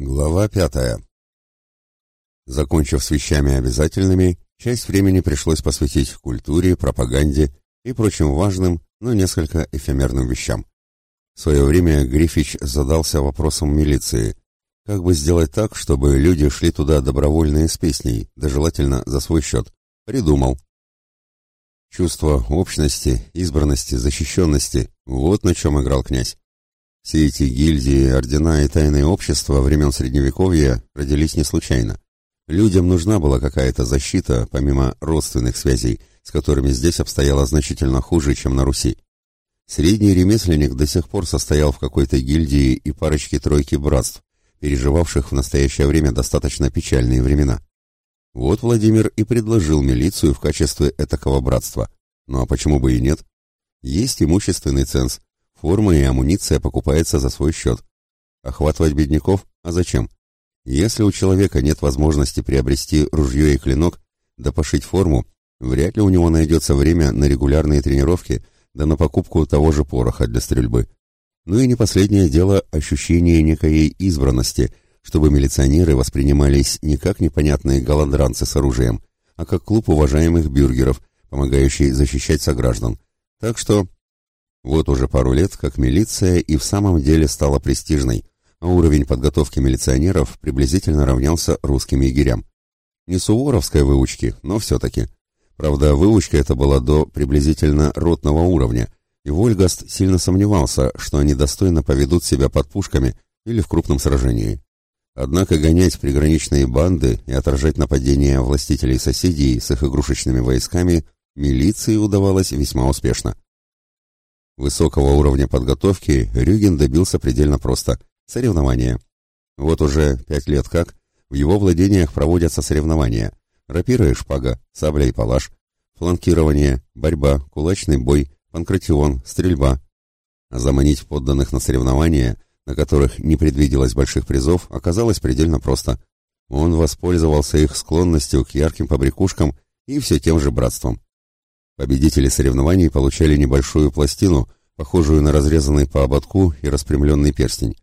Глава пятая. Закончив с вещами обязательными, часть времени пришлось посвятить культуре, пропаганде и прочим важным, но несколько эфемерным вещам. В свое время Грифич задался вопросом милиции. Как бы сделать так, чтобы люди шли туда добровольные с песней, да желательно за свой счет? Придумал. Чувство общности, избранности, защищенности – вот на чем играл князь. Все эти гильдии, ордена и тайные общества времен Средневековья родились не случайно. Людям нужна была какая-то защита, помимо родственных связей, с которыми здесь обстояло значительно хуже, чем на Руси. Средний ремесленник до сих пор состоял в какой-то гильдии и парочке-тройке братств, переживавших в настоящее время достаточно печальные времена. Вот Владимир и предложил милицию в качестве этакого братства. Ну а почему бы и нет? Есть имущественный ценз, форма и амуниция покупается за свой счет. Охватывать бедняков? А зачем? Если у человека нет возможности приобрести ружье и клинок, да пошить форму, вряд ли у него найдется время на регулярные тренировки, да на покупку того же пороха для стрельбы. Ну и не последнее дело ощущение некой избранности – чтобы милиционеры воспринимались не как непонятные голодранцы с оружием, а как клуб уважаемых бюргеров, помогающий защищать сограждан. Так что вот уже пару лет, как милиция и в самом деле стала престижной, а уровень подготовки милиционеров приблизительно равнялся русским егерям. Не суворовской выучки, но все-таки. Правда, выучка эта была до приблизительно ротного уровня, и Вольгаст сильно сомневался, что они достойно поведут себя под пушками или в крупном сражении. Однако гонять приграничные банды и отражать нападения властителей соседей с их игрушечными войсками милиции удавалось весьма успешно. Высокого уровня подготовки Рюген добился предельно просто – соревнования. Вот уже пять лет как в его владениях проводятся соревнования – рапира и шпага, сабля и палаш, фланкирование, борьба, кулачный бой, панкратион, стрельба. А заманить подданных на соревнования – на которых не предвиделось больших призов, оказалось предельно просто. Он воспользовался их склонностью к ярким побрякушкам и все тем же братством. Победители соревнований получали небольшую пластину, похожую на разрезанный по ободку и распрямленный перстень.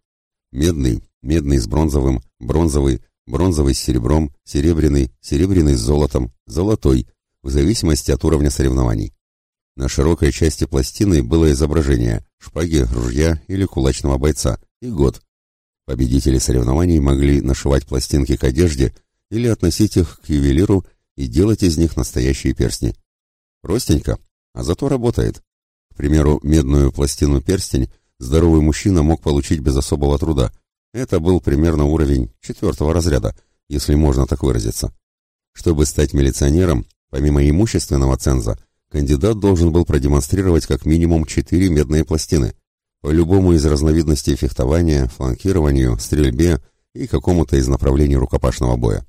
Медный, медный с бронзовым, бронзовый, бронзовый с серебром, серебряный, серебряный с золотом, золотой, в зависимости от уровня соревнований. На широкой части пластины было изображение шпаги, ружья или кулачного бойца, и год. Победители соревнований могли нашивать пластинки к одежде или относить их к ювелиру и делать из них настоящие перстни. Простенько, а зато работает. К примеру, медную пластину-перстень здоровый мужчина мог получить без особого труда. Это был примерно уровень четвертого разряда, если можно так выразиться. Чтобы стать милиционером, помимо имущественного ценза, кандидат должен был продемонстрировать как минимум четыре медные пластины – по любому из разновидностей фехтования, фланкированию, стрельбе и какому-то из направлений рукопашного боя.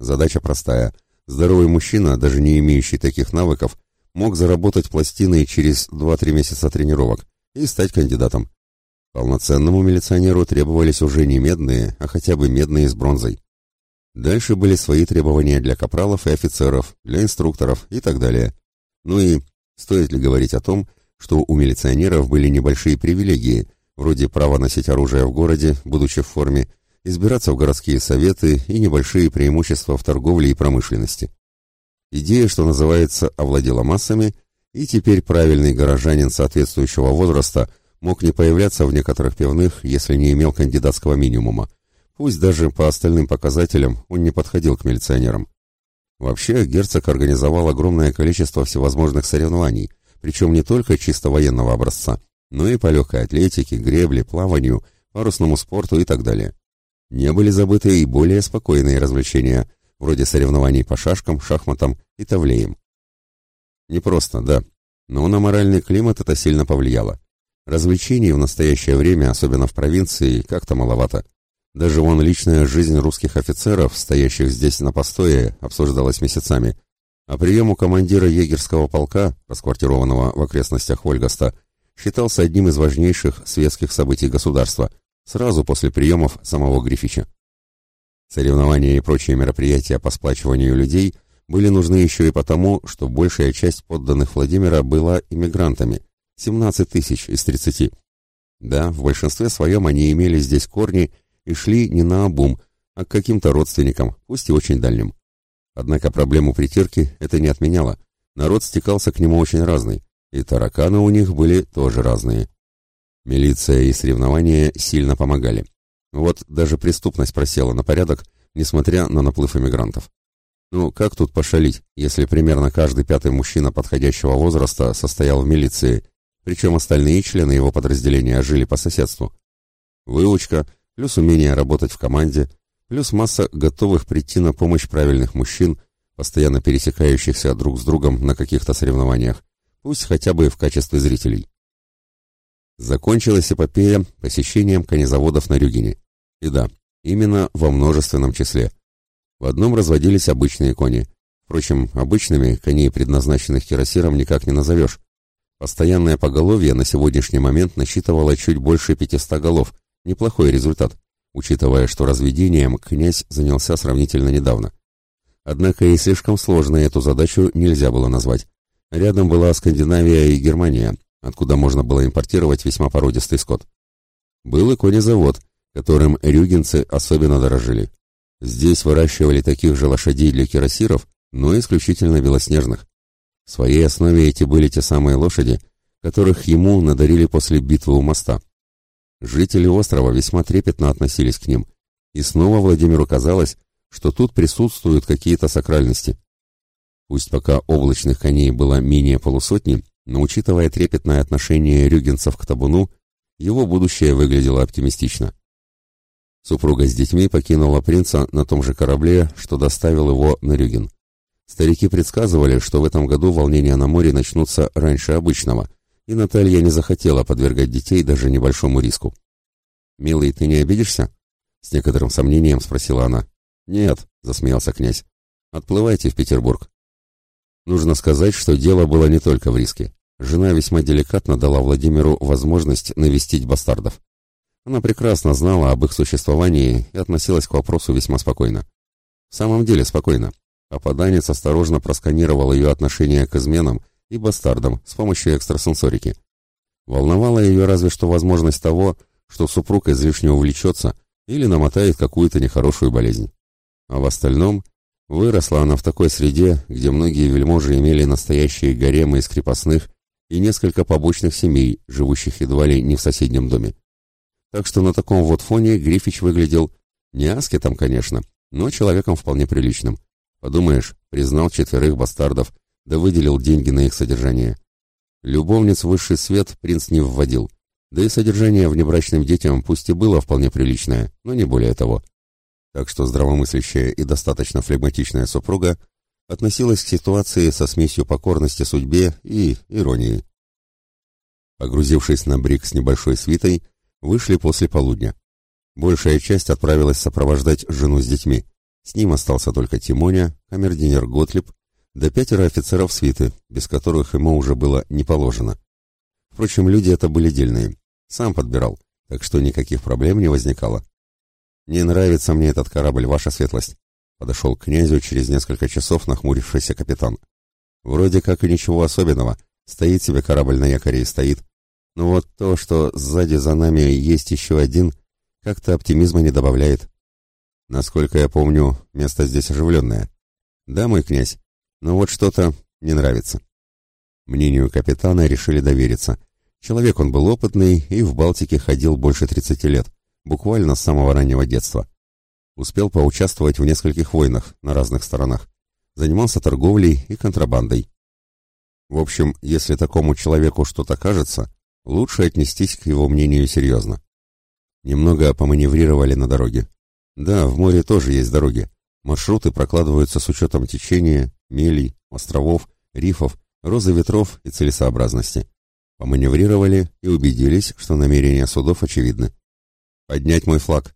Задача простая. Здоровый мужчина, даже не имеющий таких навыков, мог заработать пластины через 2-3 месяца тренировок и стать кандидатом. Полноценному милиционеру требовались уже не медные, а хотя бы медные с бронзой. Дальше были свои требования для капралов и офицеров, для инструкторов и так далее. Ну и стоит ли говорить о том, что у милиционеров были небольшие привилегии, вроде права носить оружие в городе, будучи в форме, избираться в городские советы и небольшие преимущества в торговле и промышленности. Идея, что называется, овладела массами, и теперь правильный горожанин соответствующего возраста мог не появляться в некоторых пивных, если не имел кандидатского минимума. Пусть даже по остальным показателям он не подходил к милиционерам. Вообще, герцог организовал огромное количество всевозможных соревнований, причем не только чисто военного образца, но и по легкой атлетике, гребле, плаванию, парусному спорту и так далее. Не были забыты и более спокойные развлечения, вроде соревнований по шашкам, шахматам и тавлеям. Непросто, да, но на моральный климат это сильно повлияло. Развлечений в настоящее время, особенно в провинции, как-то маловато. Даже вон личная жизнь русских офицеров, стоящих здесь на постое, обсуждалась месяцами, а прием у командира егерского полка, расквартированного в окрестностях Ольгаста, считался одним из важнейших светских событий государства, сразу после приемов самого Грифича. Соревнования и прочие мероприятия по сплачиванию людей были нужны еще и потому, что большая часть подданных Владимира была иммигрантами, 17 тысяч из 30. Да, в большинстве своем они имели здесь корни и шли не на обум, а к каким-то родственникам, пусть и очень дальним. Однако проблему притирки это не отменяло. Народ стекался к нему очень разный, и тараканы у них были тоже разные. Милиция и соревнования сильно помогали. Вот даже преступность просела на порядок, несмотря на наплыв эмигрантов. Ну, как тут пошалить, если примерно каждый пятый мужчина подходящего возраста состоял в милиции, причем остальные члены его подразделения жили по соседству? Выучка, плюс умение работать в команде, плюс масса готовых прийти на помощь правильных мужчин, постоянно пересекающихся друг с другом на каких-то соревнованиях, пусть хотя бы в качестве зрителей. Закончилась эпопея посещением конезаводов на Рюгине. И да, именно во множественном числе. В одном разводились обычные кони. Впрочем, обычными коней, предназначенных кирасиром, никак не назовешь. Постоянное поголовье на сегодняшний момент насчитывало чуть больше 500 голов. Неплохой результат, учитывая, что разведением князь занялся сравнительно недавно. Однако и слишком сложной эту задачу нельзя было назвать. Рядом была Скандинавия и Германия, откуда можно было импортировать весьма породистый скот. Был и конезавод, которым рюгенцы особенно дорожили. Здесь выращивали таких же лошадей для кирасиров, но исключительно белоснежных. В своей основе эти были те самые лошади, которых ему надарили после битвы у моста. Жители острова весьма трепетно относились к ним, и снова Владимиру казалось, что тут присутствуют какие-то сакральности. Пусть пока облачных коней было менее полусотни, но учитывая трепетное отношение рюгенцев к табуну, его будущее выглядело оптимистично. Супруга с детьми покинула принца на том же корабле, что доставил его на Рюген. Старики предсказывали, что в этом году волнения на море начнутся раньше обычного, и Наталья не захотела подвергать детей даже небольшому риску. «Милый, ты не обидишься?» — с некоторым сомнением спросила она. «Нет», — засмеялся князь. «Отплывайте в Петербург». Нужно сказать, что дело было не только в риске. Жена весьма деликатно дала Владимиру возможность навестить бастардов. Она прекрасно знала об их существовании и относилась к вопросу весьма спокойно. В самом деле спокойно. Попаданец осторожно просканировал ее отношение к изменам и бастардам с помощью экстрасенсорики. Волновала ее разве что возможность того, что супруг излишне увлечется или намотает какую-то нехорошую болезнь. А в остальном Выросла она в такой среде, где многие вельможи имели настоящие гаремы из крепостных и несколько побочных семей, живущих едва ли не в соседнем доме. Так что на таком вот фоне Грифич выглядел не аскетом, конечно, но человеком вполне приличным. Подумаешь, признал четверых бастардов, да выделил деньги на их содержание. Любовниц высший свет принц не вводил, да и содержание внебрачным детям пусть и было вполне приличное, но не более того так что здравомыслящая и достаточно флегматичная супруга относилась к ситуации со смесью покорности судьбе и иронии. Погрузившись на брик с небольшой свитой, вышли после полудня. Большая часть отправилась сопровождать жену с детьми. С ним остался только Тимоня, камердинер Готлиб, да пятеро офицеров свиты, без которых ему уже было не положено. Впрочем, люди это были дельные. Сам подбирал, так что никаких проблем не возникало. «Не нравится мне этот корабль, ваша светлость», — подошел к князю через несколько часов нахмурившийся капитан. «Вроде как и ничего особенного. Стоит себе корабль на якоре и стоит. Но вот то, что сзади за нами есть еще один, как-то оптимизма не добавляет. Насколько я помню, место здесь оживленное. Да, мой князь, но вот что-то не нравится». Мнению капитана решили довериться. Человек он был опытный и в Балтике ходил больше тридцати лет буквально с самого раннего детства. Успел поучаствовать в нескольких войнах на разных сторонах. Занимался торговлей и контрабандой. В общем, если такому человеку что-то кажется, лучше отнестись к его мнению серьезно. Немного поманеврировали на дороге. Да, в море тоже есть дороги. Маршруты прокладываются с учетом течения, мелей, островов, рифов, розы ветров и целесообразности. Поманеврировали и убедились, что намерения судов очевидны. «Поднять мой флаг», —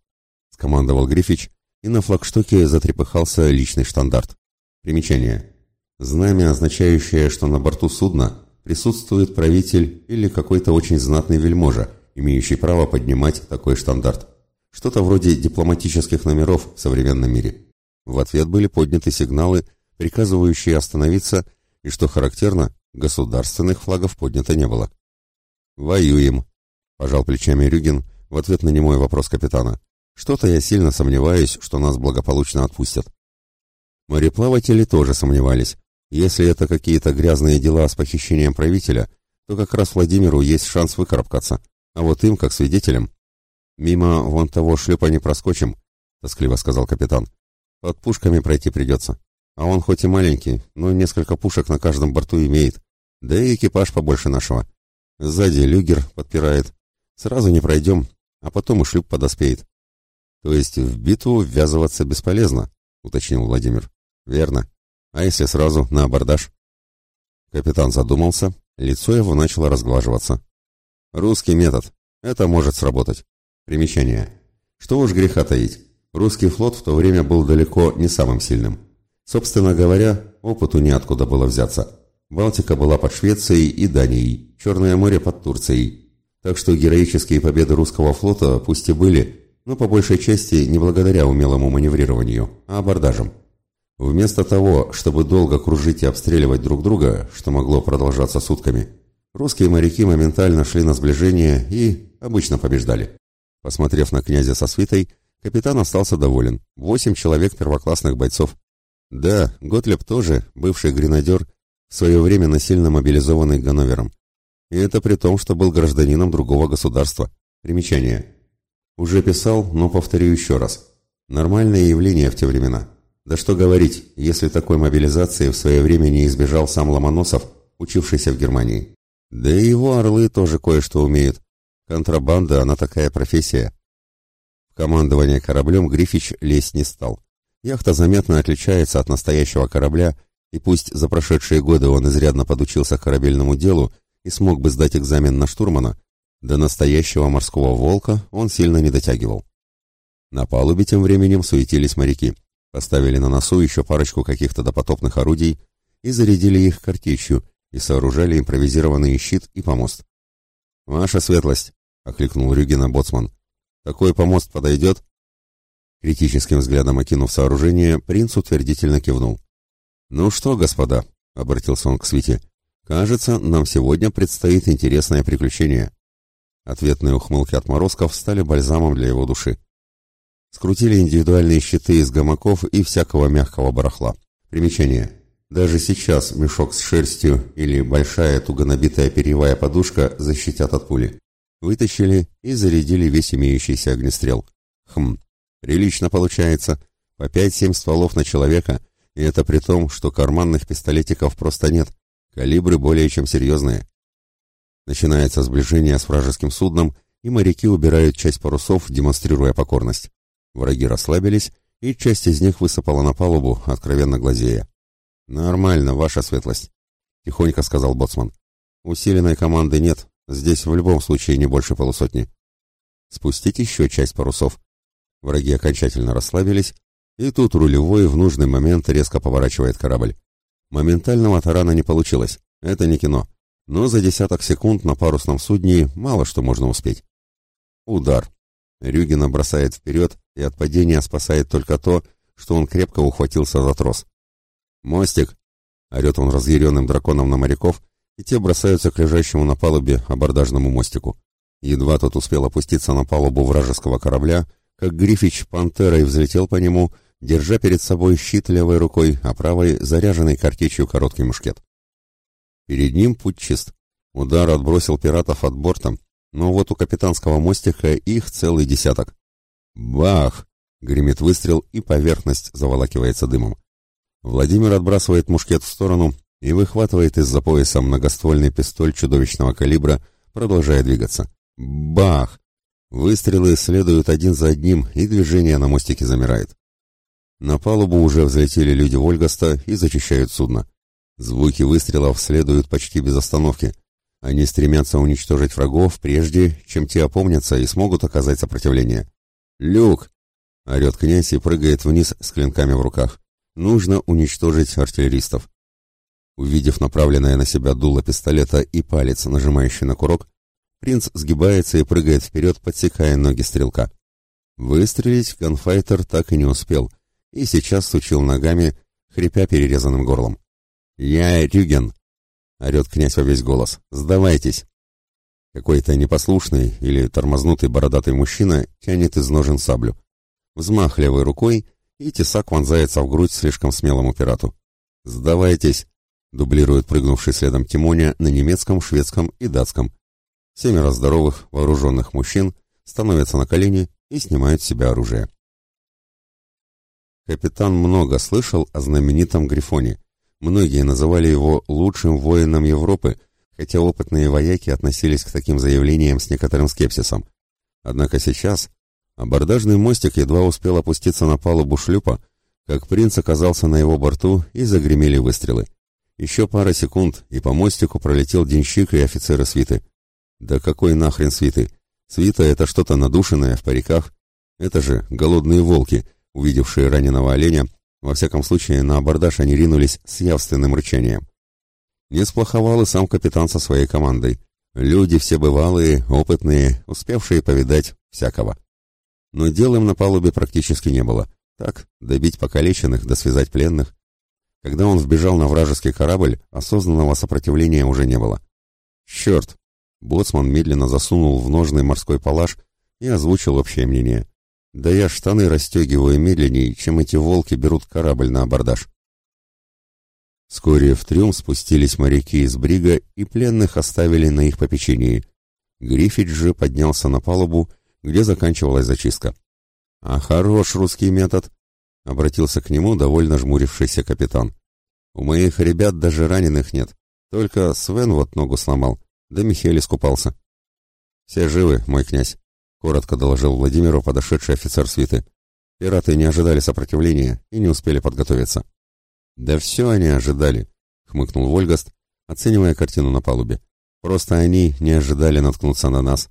скомандовал Грифич, и на флагштоке затрепыхался личный штандарт. Примечание. Знамя, означающее, что на борту судна присутствует правитель или какой-то очень знатный вельможа, имеющий право поднимать такой штандарт. Что-то вроде дипломатических номеров в современном мире. В ответ были подняты сигналы, приказывающие остановиться, и, что характерно, государственных флагов поднято не было. «Воюем», — пожал плечами Рюгин, в ответ на немой вопрос капитана. Что-то я сильно сомневаюсь, что нас благополучно отпустят. Мореплаватели тоже сомневались. Если это какие-то грязные дела с похищением правителя, то как раз Владимиру есть шанс выкарабкаться, а вот им, как свидетелям... «Мимо вон того шлюпа не проскочим», — тоскливо сказал капитан. «Под пушками пройти придется. А он хоть и маленький, но несколько пушек на каждом борту имеет. Да и экипаж побольше нашего. Сзади люгер подпирает. Сразу не пройдем, а потом и шлюп подоспеет. То есть в битву ввязываться бесполезно, уточнил Владимир. Верно. А если сразу на абордаж? Капитан задумался, лицо его начало разглаживаться. Русский метод. Это может сработать. Примечание. Что уж греха таить. Русский флот в то время был далеко не самым сильным. Собственно говоря, опыту неоткуда было взяться. Балтика была под Швецией и Данией, Черное море под Турцией. Так что героические победы русского флота пусть и были, но по большей части не благодаря умелому маневрированию, а абордажам. Вместо того, чтобы долго кружить и обстреливать друг друга, что могло продолжаться сутками, русские моряки моментально шли на сближение и обычно побеждали. Посмотрев на князя со свитой, капитан остался доволен. Восемь человек первоклассных бойцов. Да, Готлеб тоже, бывший гренадер, в свое время насильно мобилизованный Ганновером. И это при том, что был гражданином другого государства. Примечание. Уже писал, но повторю еще раз. Нормальное явление в те времена. Да что говорить, если такой мобилизации в свое время не избежал сам Ломоносов, учившийся в Германии. Да и его орлы тоже кое-что умеют. Контрабанда, она такая профессия. В командование кораблем Грифич лезть не стал. Яхта заметно отличается от настоящего корабля, и пусть за прошедшие годы он изрядно подучился корабельному делу и смог бы сдать экзамен на штурмана, до настоящего морского волка он сильно не дотягивал. На палубе тем временем суетились моряки, поставили на носу еще парочку каких-то допотопных орудий и зарядили их картечью и сооружали импровизированный щит и помост. «Ваша светлость!» — окликнул Рюгина боцман. «Такой помост подойдет?» Критическим взглядом окинув сооружение, принц утвердительно кивнул. «Ну что, господа?» — обратился он к свите. «Кажется, нам сегодня предстоит интересное приключение». Ответные ухмылки отморозков стали бальзамом для его души. Скрутили индивидуальные щиты из гамаков и всякого мягкого барахла. Примечание. Даже сейчас мешок с шерстью или большая туго набитая перьевая подушка защитят от пули. Вытащили и зарядили весь имеющийся огнестрел. Хм, прилично получается. По пять-семь стволов на человека, и это при том, что карманных пистолетиков просто нет. Калибры более чем серьезные. Начинается сближение с вражеским судном, и моряки убирают часть парусов, демонстрируя покорность. Враги расслабились, и часть из них высыпала на палубу, откровенно глазея. «Нормально, ваша светлость», — тихонько сказал боцман. «Усиленной команды нет, здесь в любом случае не больше полусотни. Спустить еще часть парусов». Враги окончательно расслабились, и тут рулевой в нужный момент резко поворачивает корабль. Моментального тарана не получилось, это не кино но за десяток секунд на парусном судне мало что можно успеть. Удар. Рюгина бросает вперед, и от падения спасает только то, что он крепко ухватился за трос. «Мостик!» — орет он разъяренным драконом на моряков, и те бросаются к лежащему на палубе абордажному мостику. Едва тот успел опуститься на палубу вражеского корабля, как Грифич пантерой взлетел по нему, держа перед собой щит левой рукой, а правой заряженный картечью короткий мушкет. Перед ним путь чист. Удар отбросил пиратов от борта, но вот у капитанского мостика их целый десяток. Бах! Гремит выстрел, и поверхность заволакивается дымом. Владимир отбрасывает мушкет в сторону и выхватывает из-за пояса многоствольный пистоль чудовищного калибра, продолжая двигаться. Бах! Выстрелы следуют один за одним, и движение на мостике замирает. На палубу уже взлетели люди Вольгаста и зачищают судно. Звуки выстрелов следуют почти без остановки. Они стремятся уничтожить врагов, прежде чем те опомнятся и смогут оказать сопротивление. «Люк!» — орет князь и прыгает вниз с клинками в руках. «Нужно уничтожить артиллеристов». Увидев направленное на себя дуло пистолета и палец, нажимающий на курок, принц сгибается и прыгает вперед, подсекая ноги стрелка. Выстрелить ганфайтер так и не успел, и сейчас сучил ногами, хрипя перерезанным горлом. «Я Рюген!» — орет князь во весь голос. «Сдавайтесь!» Какой-то непослушный или тормознутый бородатый мужчина тянет из ножен саблю. взмах левой рукой, и тесак вонзается в грудь слишком смелому пирату. «Сдавайтесь!» — дублирует прыгнувший следом Тимоня на немецком, шведском и датском. Семеро здоровых, вооруженных мужчин становятся на колени и снимают с себя оружие. Капитан много слышал о знаменитом Грифоне. Многие называли его лучшим воином Европы, хотя опытные вояки относились к таким заявлениям с некоторым скепсисом. Однако сейчас абордажный мостик едва успел опуститься на палубу шлюпа, как принц оказался на его борту и загремели выстрелы. Еще пара секунд, и по мостику пролетел денщик и офицеры свиты. Да какой нахрен свиты? Свита — это что-то надушенное в париках. Это же голодные волки, увидевшие раненого оленя. Во всяком случае, на абордаж они ринулись с явственным рычанием. Не сплоховал и сам капитан со своей командой. Люди все бывалые, опытные, успевшие повидать всякого. Но дел им на палубе практически не было. Так, добить покалеченных, да связать пленных. Когда он вбежал на вражеский корабль, осознанного сопротивления уже не было. «Черт!» Боцман медленно засунул в ножный морской палаш и озвучил общее мнение. «Да я штаны расстегиваю медленнее, чем эти волки берут корабль на абордаж». Вскоре в трюм спустились моряки из брига и пленных оставили на их попечении. Гриффит же поднялся на палубу, где заканчивалась зачистка. «А хорош русский метод!» — обратился к нему довольно жмурившийся капитан. «У моих ребят даже раненых нет. Только Свен вот ногу сломал, да Михель искупался». «Все живы, мой князь», — коротко доложил Владимиру подошедший офицер свиты. Пираты не ожидали сопротивления и не успели подготовиться. «Да все они ожидали», — хмыкнул Вольгаст, оценивая картину на палубе. «Просто они не ожидали наткнуться на нас.